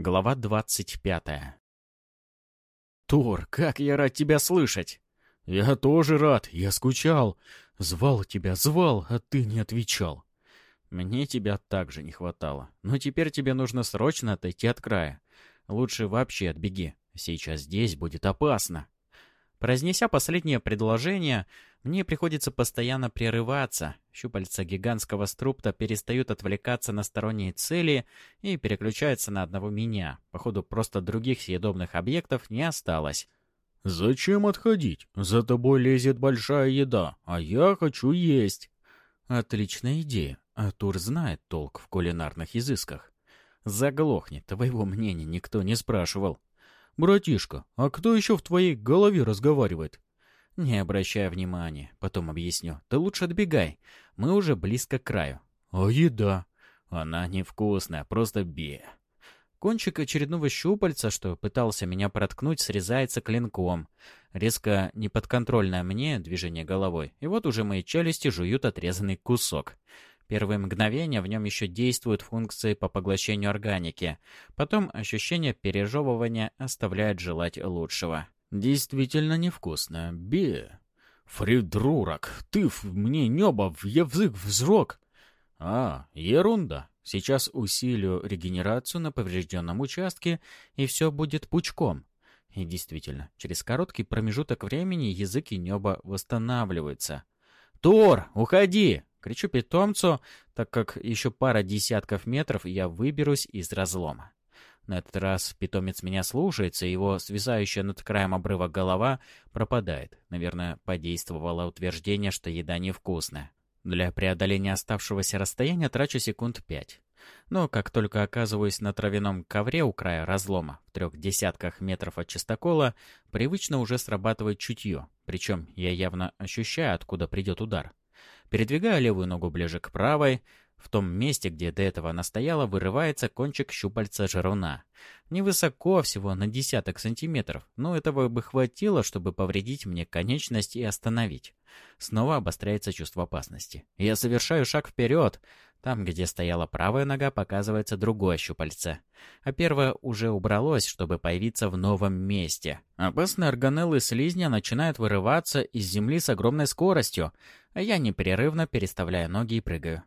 Глава двадцать пятая. «Тур, как я рад тебя слышать!» «Я тоже рад, я скучал. Звал тебя, звал, а ты не отвечал». «Мне тебя также не хватало. Но теперь тебе нужно срочно отойти от края. Лучше вообще отбеги. Сейчас здесь будет опасно». Произнеся последнее предложение, мне приходится постоянно прерываться. Щупальца гигантского струпта перестают отвлекаться на сторонние цели и переключаются на одного меня. Походу, просто других съедобных объектов не осталось. «Зачем отходить? За тобой лезет большая еда, а я хочу есть». «Отличная идея. Артур знает толк в кулинарных изысках. Заглохни, твоего мнения никто не спрашивал». «Братишка, а кто еще в твоей голове разговаривает?» «Не обращай внимания, потом объясню. Ты лучше отбегай, мы уже близко к краю». «А еда?» «Она невкусная, просто бе». Кончик очередного щупальца, что пытался меня проткнуть, срезается клинком. Резко неподконтрольное мне движение головой, и вот уже мои челюсти жуют отрезанный кусок. Первые мгновения в нем еще действуют функции по поглощению органики. Потом ощущение пережевывания оставляет желать лучшего. Действительно невкусно. Бе. Фридрурак, ты в мне небо в язык взрок. А, ерунда. Сейчас усилю регенерацию на поврежденном участке, и все будет пучком. И действительно, через короткий промежуток времени язык и небо восстанавливаются. «Тор, уходи!» Кричу питомцу, так как еще пара десятков метров, и я выберусь из разлома. На этот раз питомец меня слушается, его свисающая над краем обрыва голова пропадает. Наверное, подействовало утверждение, что еда невкусная. Для преодоления оставшегося расстояния трачу секунд пять. Но как только оказываюсь на травяном ковре у края разлома, в трех десятках метров от чистокола, привычно уже срабатывает чутье. Причем я явно ощущаю, откуда придет удар. Передвигаю левую ногу ближе к правой. В том месте, где до этого она стояла, вырывается кончик щупальца жируна. Невысоко, всего на десяток сантиметров, но этого бы хватило, чтобы повредить мне конечность и остановить. Снова обостряется чувство опасности. Я совершаю шаг вперед. Там, где стояла правая нога, показывается другое щупальце. А первое уже убралось, чтобы появиться в новом месте. Опасные органеллы слизня начинают вырываться из земли с огромной скоростью, а я непрерывно переставляю ноги и прыгаю.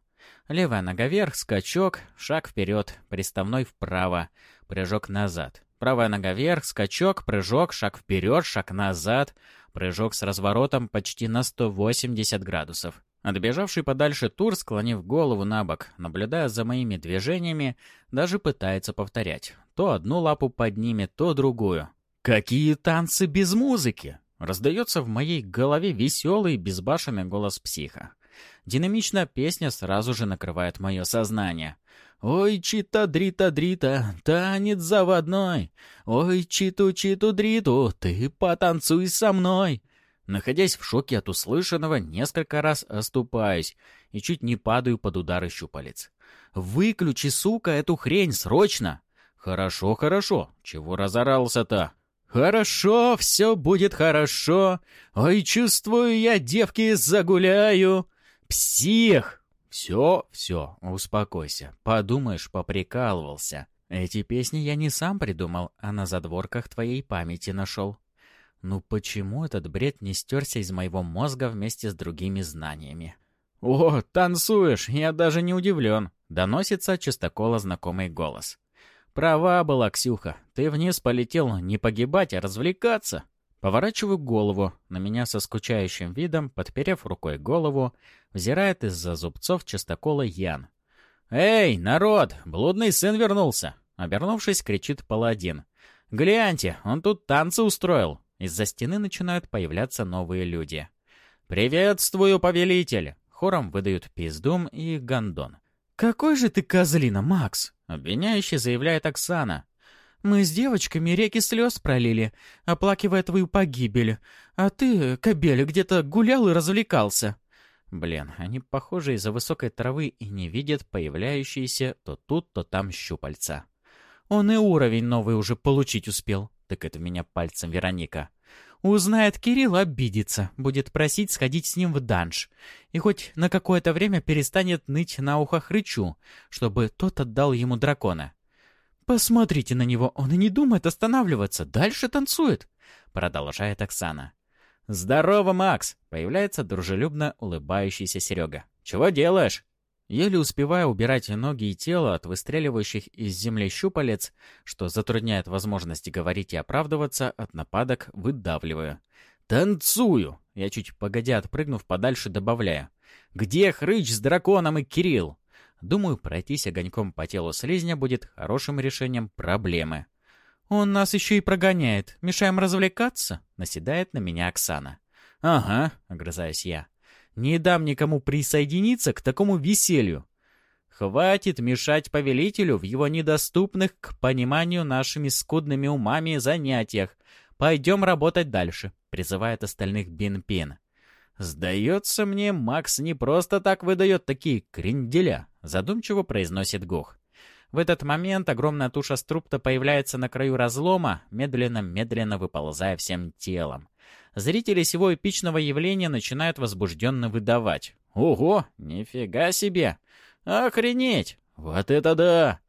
Левая нога вверх, скачок, шаг вперед, приставной вправо, прыжок назад. Правая нога вверх, скачок, прыжок, шаг вперед, шаг назад, прыжок с разворотом почти на 180 градусов. Отбежавший подальше Тур, склонив голову на бок, наблюдая за моими движениями, даже пытается повторять. То одну лапу поднимет, то другую. «Какие танцы без музыки!» Раздается в моей голове веселый, безбашенный голос психа. Динамичная песня сразу же накрывает мое сознание. «Ой, чита-дрита-дрита, танец заводной! Ой, читу-читу-дриту, ты потанцуй со мной!» Находясь в шоке от услышанного, несколько раз оступаюсь и чуть не падаю под удары щупалец. «Выключи, сука, эту хрень, срочно!» «Хорошо, хорошо, чего разорался-то?» «Хорошо, все будет хорошо. Ой, чувствую я, девки, загуляю. Псих!» «Все, все, успокойся. Подумаешь, поприкалывался. Эти песни я не сам придумал, а на задворках твоей памяти нашел. Ну почему этот бред не стерся из моего мозга вместе с другими знаниями? «О, танцуешь! Я даже не удивлен!» — доносится чистокола знакомый голос. «Права была, Ксюха. Ты вниз полетел не погибать, а развлекаться!» Поворачиваю голову. На меня со скучающим видом, подперев рукой голову, взирает из-за зубцов чистокола Ян. «Эй, народ! Блудный сын вернулся!» Обернувшись, кричит паладин. «Гляньте, он тут танцы устроил!» Из-за стены начинают появляться новые люди. «Приветствую, повелитель!» Хором выдают Пиздум и Гондон. «Какой же ты козлина, Макс!» Обвиняюще заявляет Оксана. «Мы с девочками реки слез пролили, оплакивая твою погибель. А ты, кобель, где-то гулял и развлекался». Блин, они похожи из-за высокой травы и не видят появляющиеся то тут, то там щупальца. Он и уровень новый уже получить успел тыкает в меня пальцем Вероника. Узнает Кирилл, обидится, будет просить сходить с ним в данж. И хоть на какое-то время перестанет ныть на ухо хрычу, чтобы тот отдал ему дракона. «Посмотрите на него, он и не думает останавливаться, дальше танцует», — продолжает Оксана. «Здорово, Макс!» — появляется дружелюбно улыбающийся Серега. «Чего делаешь?» Еле успевая убирать ноги и тело от выстреливающих из земли щупалец, что затрудняет возможности говорить и оправдываться, от нападок выдавливаю. «Танцую!» Я чуть погодя отпрыгнув подальше, добавляю. «Где Хрыч с драконом и Кирилл?» Думаю, пройтись огоньком по телу слизня будет хорошим решением проблемы. «Он нас еще и прогоняет. Мешаем развлекаться?» — наседает на меня Оксана. «Ага», — огрызаюсь я. Не дам никому присоединиться к такому веселью. Хватит мешать повелителю в его недоступных к пониманию нашими скудными умами занятиях. Пойдем работать дальше», — призывает остальных Бин-Пин. «Сдается мне, Макс не просто так выдает такие кренделя», — задумчиво произносит Гох. В этот момент огромная туша струпта появляется на краю разлома, медленно-медленно выползая всем телом. Зрители сего эпичного явления начинают возбужденно выдавать. «Ого! Нифига себе! Охренеть! Вот это да!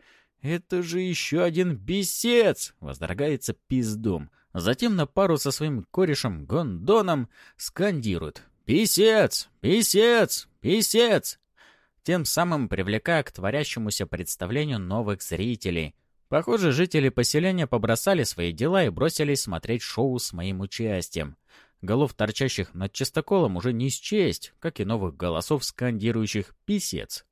Это же еще один бесец!» — воздрогается пиздум. Затем на пару со своим корешем Гондоном скандирует «Писец! Писец! Писец!» Тем самым привлекая к творящемуся представлению новых зрителей. Похоже, жители поселения побросали свои дела и бросились смотреть шоу с моим участием. Голов, торчащих над чистоколом, уже не счесть, как и новых голосов, скандирующих «писец».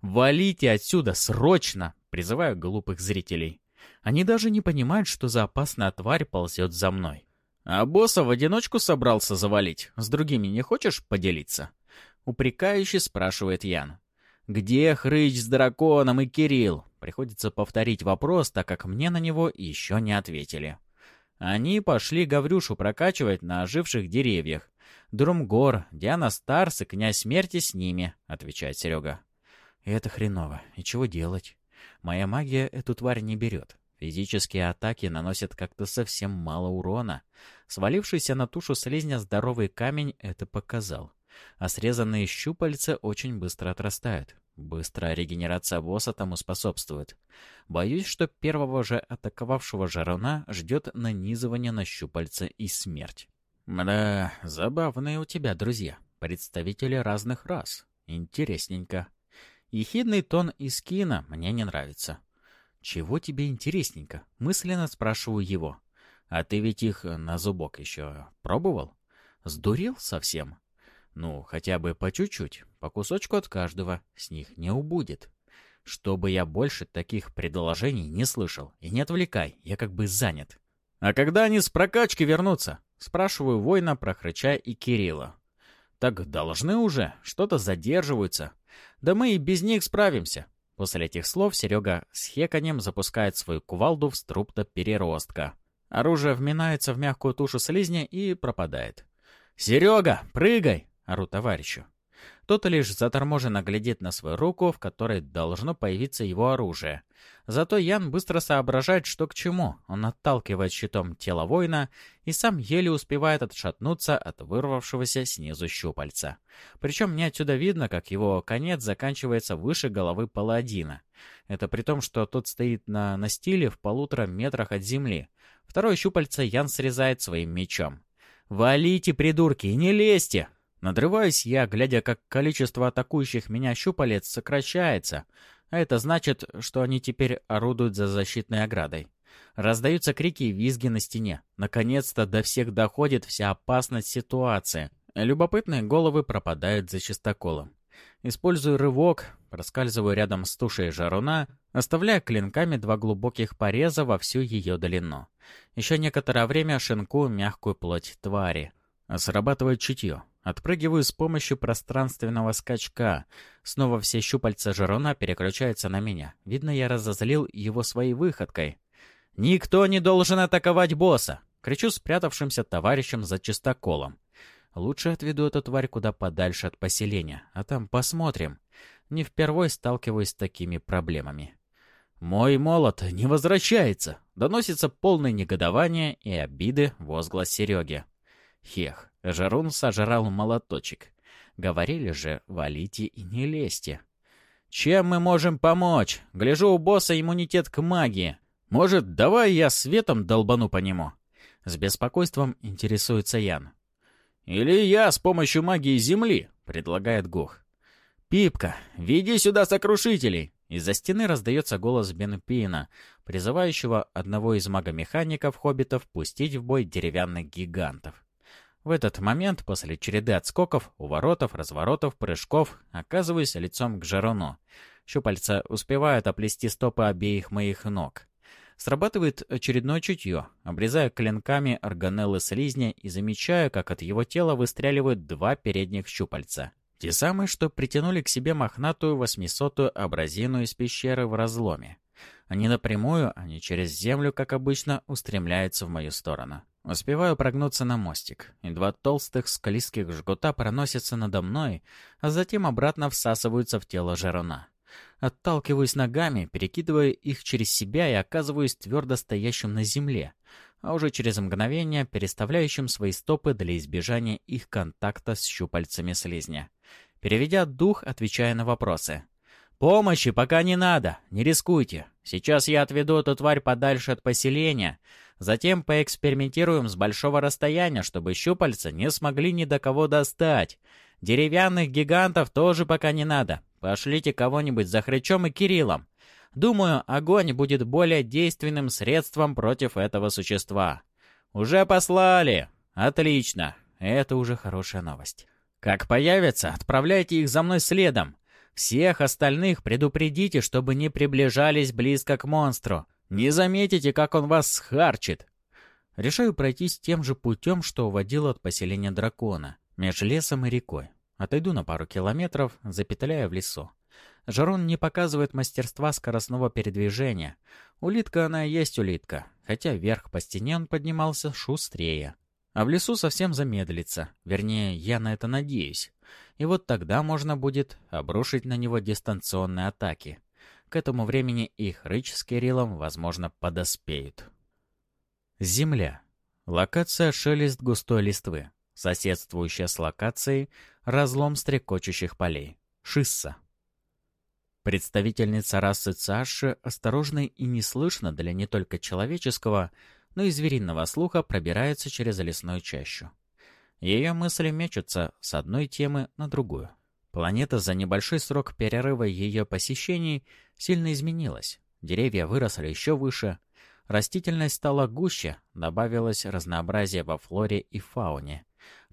«Валите отсюда, срочно!» — призываю глупых зрителей. Они даже не понимают, что за опасная тварь ползет за мной. А босса в одиночку собрался завалить. С другими не хочешь поделиться? Упрекающе спрашивает Ян. «Где Хрыч с драконом и Кирилл?» Приходится повторить вопрос, так как мне на него еще не ответили. Они пошли Гаврюшу прокачивать на оживших деревьях. Друмгор, Диана Старс и князь смерти с ними, отвечает Серега. Это хреново. И чего делать? Моя магия эту тварь не берет. Физические атаки наносят как-то совсем мало урона. Свалившийся на тушу слизня здоровый камень это показал. А срезанные щупальца очень быстро отрастают. Быстрая регенерация босса тому способствует. Боюсь, что первого же атаковавшего Жаруна ждет нанизывание на щупальца и смерть. Да, забавные у тебя друзья, представители разных рас. Интересненько. Ехидный тон из кино мне не нравится. Чего тебе интересненько? Мысленно спрашиваю его. А ты ведь их на зубок еще пробовал? Сдурел совсем? Ну, хотя бы по чуть-чуть, по кусочку от каждого, с них не убудет. Чтобы я больше таких предложений не слышал. И не отвлекай, я как бы занят. «А когда они с прокачки вернутся?» Спрашиваю воина про Хрыча и Кирилла. «Так должны уже, что-то задерживаются. Да мы и без них справимся». После этих слов Серега с хеканем запускает свою кувалду в струпта переростка. Оружие вминается в мягкую тушу слизня и пропадает. «Серега, прыгай!» Ору товарищу. Тот лишь заторможенно глядит на свою руку, в которой должно появиться его оружие. Зато Ян быстро соображает, что к чему. Он отталкивает щитом тело воина и сам еле успевает отшатнуться от вырвавшегося снизу щупальца. Причем мне отсюда видно, как его конец заканчивается выше головы паладина. Это при том, что тот стоит на настиле в полутора метрах от земли. Второе щупальце Ян срезает своим мечом. «Валите, придурки, не лезьте!» Надрываюсь я, глядя, как количество атакующих меня щупалец сокращается, а это значит, что они теперь орудуют за защитной оградой. Раздаются крики и визги на стене. Наконец-то до всех доходит вся опасность ситуации. Любопытные головы пропадают за чистоколом. Использую рывок, проскальзываю рядом с тушей жаруна, оставляя клинками два глубоких пореза во всю ее длину. Еще некоторое время шинку мягкую плоть твари. Срабатывает чутье. Отпрыгиваю с помощью пространственного скачка. Снова все щупальца Жерона переключаются на меня. Видно, я разозлил его своей выходкой. «Никто не должен атаковать босса!» Кричу спрятавшимся товарищем за чистоколом. Лучше отведу эту тварь куда подальше от поселения, а там посмотрим. Не впервой сталкиваюсь с такими проблемами. «Мой молот не возвращается!» Доносится полное негодование и обиды возглас Сереги. Хех, Жарун сожрал молоточек. Говорили же, валите и не лезьте. Чем мы можем помочь? Гляжу, у босса иммунитет к магии. Может, давай я светом долбану по нему?» С беспокойством интересуется Ян. «Или я с помощью магии Земли», — предлагает Гух. «Пипка, веди сюда сокрушителей!» Из-за стены раздается голос Бен Пина, призывающего одного из магомехаников-хоббитов пустить в бой деревянных гигантов. В этот момент, после череды отскоков, уворотов, разворотов, прыжков, оказываюсь лицом к Жаруну. Щупальца успевают оплести стопы обеих моих ног. Срабатывает очередное чутье. Обрезаю клинками органеллы слизня и замечаю, как от его тела выстреливают два передних щупальца. Те самые, что притянули к себе мохнатую восьмисотую абразину из пещеры в разломе. Они напрямую, а не через землю, как обычно, устремляются в мою сторону. Успеваю прогнуться на мостик, и два толстых скалистских жгута проносятся надо мной, а затем обратно всасываются в тело Жерона. Отталкиваюсь ногами, перекидывая их через себя и оказываюсь твердо стоящим на земле, а уже через мгновение переставляющим свои стопы для избежания их контакта с щупальцами слизня. Переведя дух, отвечая на вопросы. «Помощи пока не надо, не рискуйте. Сейчас я отведу эту тварь подальше от поселения, затем поэкспериментируем с большого расстояния, чтобы щупальца не смогли ни до кого достать. Деревянных гигантов тоже пока не надо. Пошлите кого-нибудь за Хрычом и Кириллом. Думаю, огонь будет более действенным средством против этого существа. Уже послали. Отлично. Это уже хорошая новость. Как появятся, отправляйте их за мной следом. Всех остальных предупредите, чтобы не приближались близко к монстру. Не заметите, как он вас схарчит. Решаю пройтись тем же путем, что уводил от поселения дракона, между лесом и рекой. Отойду на пару километров, запетляя в лесу. Жарон не показывает мастерства скоростного передвижения. Улитка она и есть улитка, хотя вверх по стене он поднимался шустрее. А в лесу совсем замедлится, вернее, я на это надеюсь. И вот тогда можно будет обрушить на него дистанционные атаки. К этому времени их Рыч с Кириллом, возможно, подоспеют. Земля. Локация шелест густой листвы. Соседствующая с локацией разлом стрекочущих полей. Шисса. Представительница расы Цаши осторожно и неслышно для не только человеческого, но и звериного слуха пробирается через лесную чащу. Ее мысли мечутся с одной темы на другую. Планета за небольшой срок перерыва ее посещений сильно изменилась. Деревья выросли еще выше, растительность стала гуще, добавилось разнообразие во флоре и фауне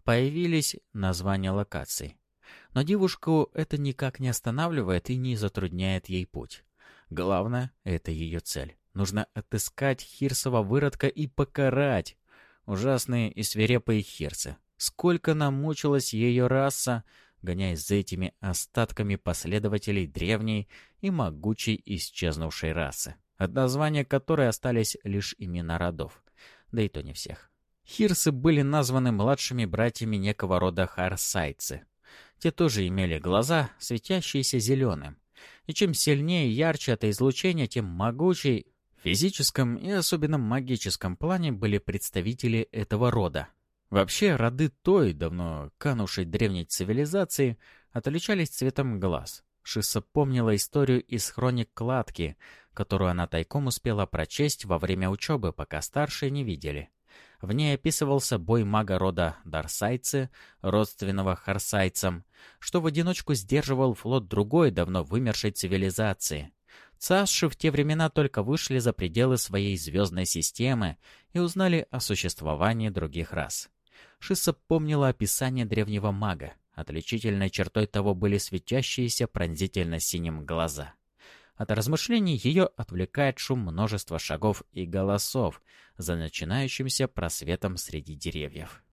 появились названия локаций. Но девушку это никак не останавливает и не затрудняет ей путь. Главное — это ее цель. Нужно отыскать Хирсова выродка и покарать. Ужасные и свирепые Хирсы. Сколько намучилась ее раса, гоняясь за этими остатками последователей древней и могучей исчезнувшей расы, от названия которой остались лишь имена родов, да и то не всех. Хирсы были названы младшими братьями некого рода харсайцы. Те тоже имели глаза, светящиеся зеленым. И чем сильнее и ярче это излучение, тем могучей физическом и особенно магическом плане были представители этого рода. Вообще, роды той, давно канувшей древней цивилизации, отличались цветом глаз. Шисса помнила историю из хроник Кладки, которую она тайком успела прочесть во время учебы, пока старшие не видели. В ней описывался бой мага рода Дарсайцы, родственного Харсайцам, что в одиночку сдерживал флот другой, давно вымершей цивилизации. Цаши в те времена только вышли за пределы своей звездной системы и узнали о существовании других рас. Шисса помнила описание древнего мага. Отличительной чертой того были светящиеся пронзительно синим глаза. От размышлений ее отвлекает шум множества шагов и голосов за начинающимся просветом среди деревьев.